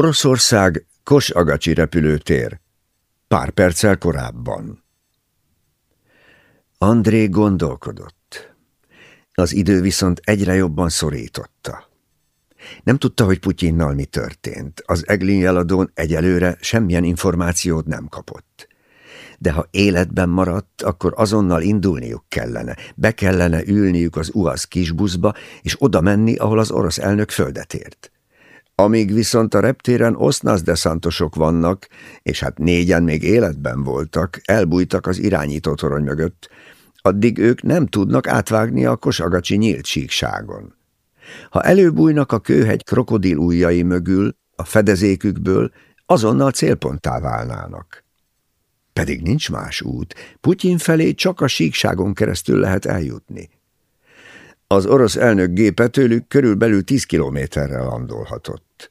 Oroszország Kosagacsi repülőtér. Pár perccel korábban. André gondolkodott. Az idő viszont egyre jobban szorította. Nem tudta, hogy Putyinnal mi történt. Az Eglin jeladón egyelőre semmilyen információt nem kapott. De ha életben maradt, akkor azonnal indulniuk kellene. Be kellene ülniük az UASZ kisbuszba, és oda menni, ahol az orosz elnök földet ért. Amíg viszont a reptéren Osznasz deszantosok vannak, és hát négyen még életben voltak, elbújtak az irányító torony mögött, addig ők nem tudnak átvágni a kosagacsi nyílt síkságon. Ha előbújnak a kőhegy krokodil ujjai mögül, a fedezékükből, azonnal célponttá válnának. Pedig nincs más út, Putyin felé csak a síkságon keresztül lehet eljutni. Az orosz elnök gépe tőlük körülbelül tíz kilométerre landolhatott.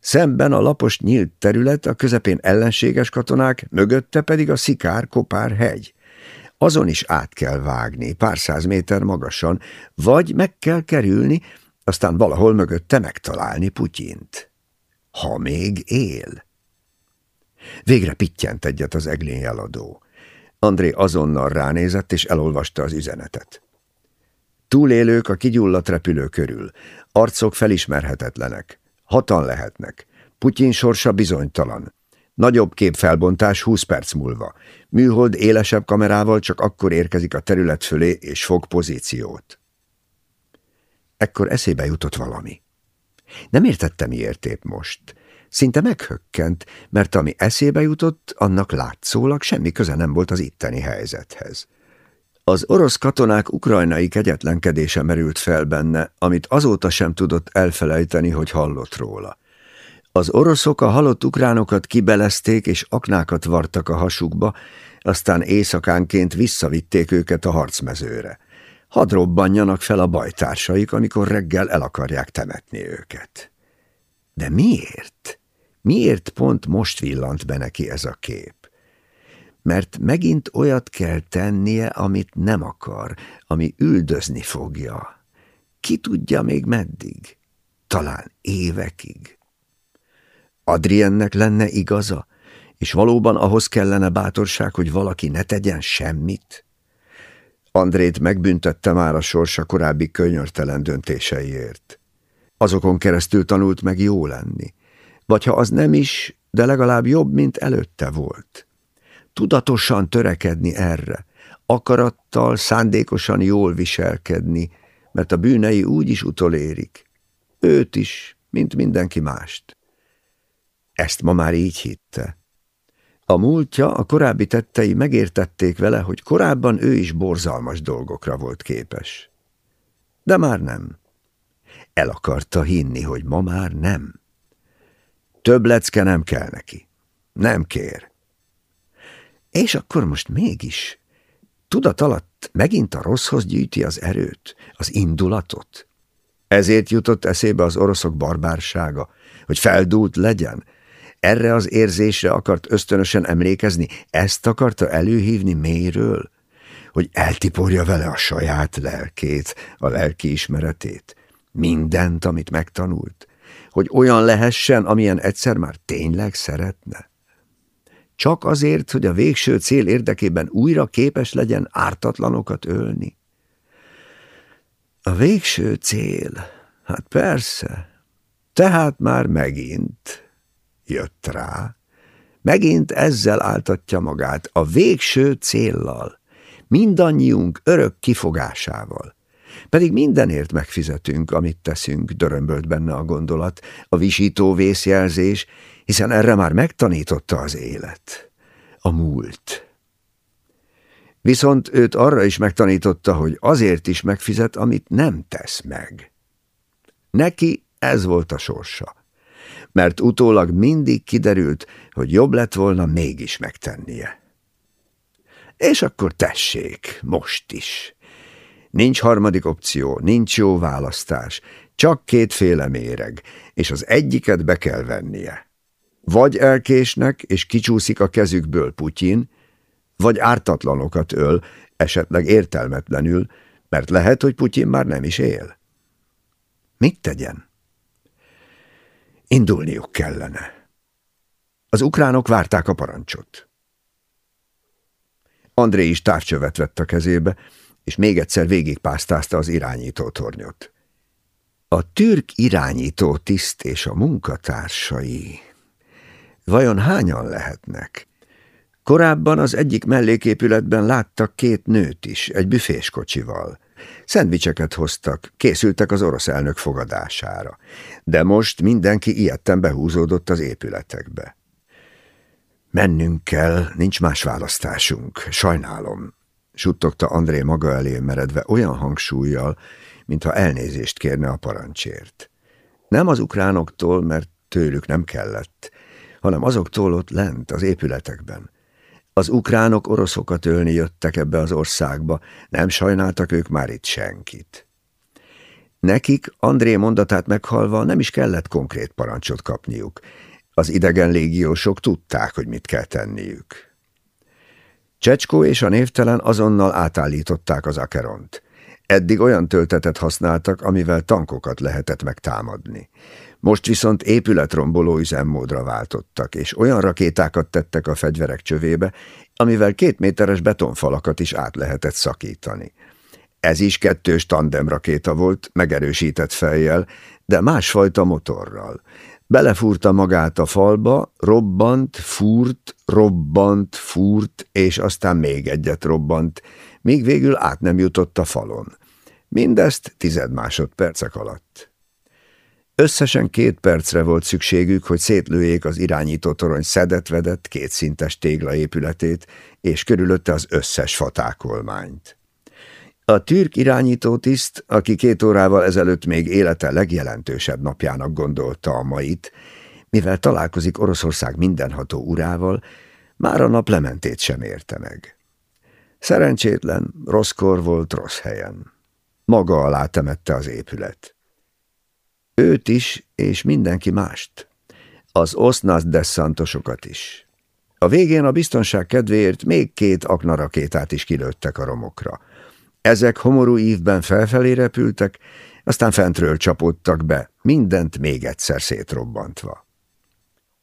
Szemben a lapos nyílt terület, a közepén ellenséges katonák, mögötte pedig a szikár-kopár hegy. Azon is át kell vágni, pár száz méter magasan, vagy meg kell kerülni, aztán valahol mögötte megtalálni Putyint. Ha még él. Végre pittyent egyet az eglén jeladó. André azonnal ránézett és elolvasta az üzenetet. Túlélők a kigyulladt repülő körül. Arcok felismerhetetlenek. Hatan lehetnek. Putyin sorsa bizonytalan. Nagyobb képfelbontás 20 perc múlva. Műhold élesebb kamerával csak akkor érkezik a terület fölé és fog pozíciót. Ekkor eszébe jutott valami. Nem értette, miért épp most. Szinte meghökkent, mert ami eszébe jutott, annak látszólag semmi köze nem volt az itteni helyzethez. Az orosz katonák ukrajnai kegyetlenkedése merült fel benne, amit azóta sem tudott elfelejteni, hogy hallott róla. Az oroszok a halott ukránokat kibelezték és aknákat vartak a hasukba, aztán éjszakánként visszavitték őket a harcmezőre. Hadd robbanjanak fel a bajtársaik, amikor reggel el akarják temetni őket. De miért? Miért pont most villant be neki ez a kép? Mert megint olyat kell tennie, amit nem akar, ami üldözni fogja. Ki tudja még meddig? Talán évekig. Adriennek lenne igaza, és valóban ahhoz kellene bátorság, hogy valaki ne tegyen semmit? Andrét megbüntette már a sorsa korábbi könyörtelen döntéseiért. Azokon keresztül tanult meg jó lenni. Vagy ha az nem is, de legalább jobb, mint előtte volt tudatosan törekedni erre, akarattal, szándékosan jól viselkedni, mert a bűnei úgy is utolérik. Őt is, mint mindenki mást. Ezt ma már így hitte. A múltja, a korábbi tettei megértették vele, hogy korábban ő is borzalmas dolgokra volt képes. De már nem. El akarta hinni, hogy ma már nem. Több lecke nem kell neki. Nem kér. És akkor most mégis tudat alatt megint a rosszhoz gyűjti az erőt, az indulatot. Ezért jutott eszébe az oroszok barbársága, hogy feldúlt legyen. Erre az érzésre akart ösztönösen emlékezni, ezt akarta előhívni mélyről, hogy eltiporja vele a saját lelkét, a lelki ismeretét, mindent, amit megtanult, hogy olyan lehessen, amilyen egyszer már tényleg szeretne. Csak azért, hogy a végső cél érdekében újra képes legyen ártatlanokat ölni? A végső cél? Hát persze. Tehát már megint jött rá. Megint ezzel áltatja magát, a végső céllal, mindannyiunk örök kifogásával. Pedig mindenért megfizetünk, amit teszünk, dörömbölt benne a gondolat, a visító vészjelzés, hiszen erre már megtanította az élet, a múlt. Viszont őt arra is megtanította, hogy azért is megfizet, amit nem tesz meg. Neki ez volt a sorsa, mert utólag mindig kiderült, hogy jobb lett volna mégis megtennie. És akkor tessék, most is. Nincs harmadik opció, nincs jó választás, csak kétféle méreg, és az egyiket be kell vennie. Vagy elkésnek, és kicsúszik a kezükből Putyin, vagy ártatlanokat öl, esetleg értelmetlenül, mert lehet, hogy Putyin már nem is él. Mit tegyen? Indulniuk kellene. Az ukránok várták a parancsot. André is távcsövet vett a kezébe, és még egyszer végigpásztázta az irányító tornyot. A türk irányító tiszt és a munkatársai vajon hányan lehetnek? Korábban az egyik melléképületben láttak két nőt is, egy büféskocsival. Szendvicseket hoztak, készültek az orosz elnök fogadására. De most mindenki ilyetten behúzódott az épületekbe. Mennünk kell, nincs más választásunk, sajnálom, suttogta André maga elé meredve olyan hangsúlyjal, mintha elnézést kérne a parancsért. Nem az ukránoktól, mert tőlük nem kellett, hanem azoktól ott lent, az épületekben. Az ukránok oroszokat ölni jöttek ebbe az országba, nem sajnáltak ők már itt senkit. Nekik, André mondatát meghalva nem is kellett konkrét parancsot kapniuk. Az idegen légiósok tudták, hogy mit kell tenniük. Csecskó és a névtelen azonnal átállították az akeront. Eddig olyan töltetet használtak, amivel tankokat lehetett megtámadni. Most viszont épületromboló üzemmódra váltottak, és olyan rakétákat tettek a fegyverek csövébe, amivel két méteres betonfalakat is át lehetett szakítani. Ez is kettős tandemrakéta volt, megerősített fejjel, de másfajta motorral. Belefúrta magát a falba, robbant, fúrt, robbant, fúrt, és aztán még egyet robbant, míg végül át nem jutott a falon. Mindezt tized másodpercek alatt. Összesen két percre volt szükségük, hogy szétlőjék az irányító torony szedetvedett kétszintes téglaépületét, és körülötte az összes fatákolmányt. A türk irányító tiszt, aki két órával ezelőtt még élete legjelentősebb napjának gondolta a mait, mivel találkozik Oroszország mindenható urával, már a nap lementét sem érte meg. Szerencsétlen, rosszkor volt rossz helyen. Maga alá temette az épület. Őt is, és mindenki mást. Az osznász desszantosokat is. A végén a biztonság kedvéért még két aknarakétát is kilőttek a romokra. Ezek homorú ívben felfelé repültek, aztán fentről csapódtak be, mindent még egyszer szétrobbantva.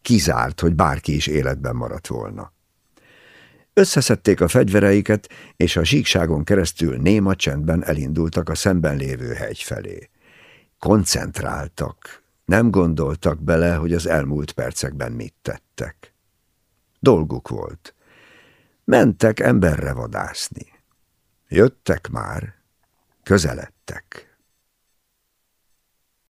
Kizárt, hogy bárki is életben maradt volna. Összeszedték a fegyvereiket, és a síkságon keresztül néma csendben elindultak a szemben lévő hegy felé. Koncentráltak, nem gondoltak bele, hogy az elmúlt percekben mit tettek. Dolguk volt. Mentek emberre vadászni. Jöttek már, közeledtek.